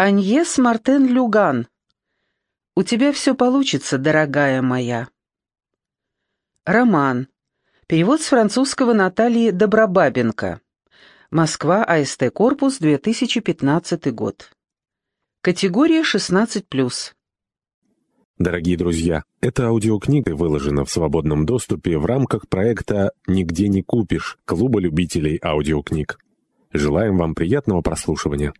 Аньес Мартен Люган. У тебя все получится, дорогая моя. Роман. Перевод с французского Натальи Добробабенко. Москва, АСТ Корпус, 2015 год. Категория 16+. Дорогие друзья, эта аудиокнига выложена в свободном доступе в рамках проекта «Нигде не купишь» Клуба любителей аудиокниг. Желаем вам приятного прослушивания.